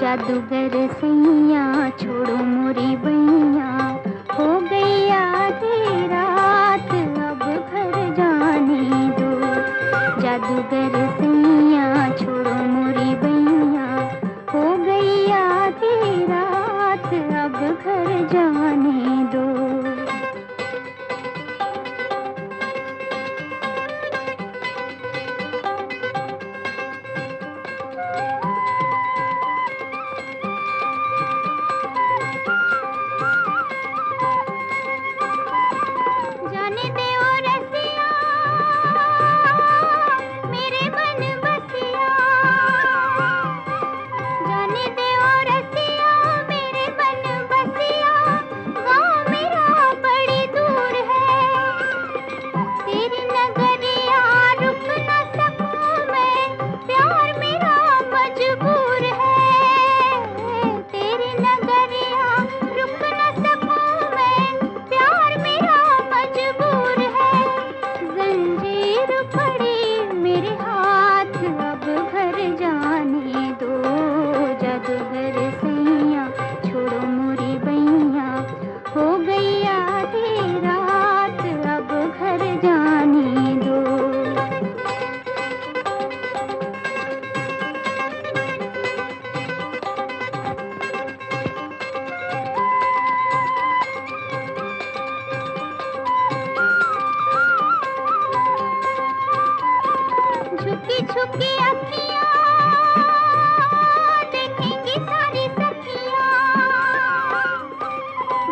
जादूगर सैया, छोड़ो मोरी बैया हो गया तेरा रात, अब घर जाने दो। जादूगर सैया जाने दो।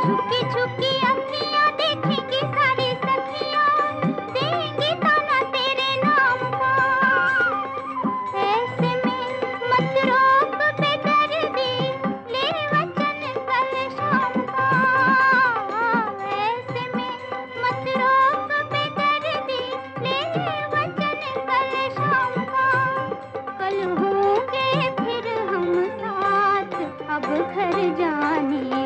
झुकी झुकी घर जाने।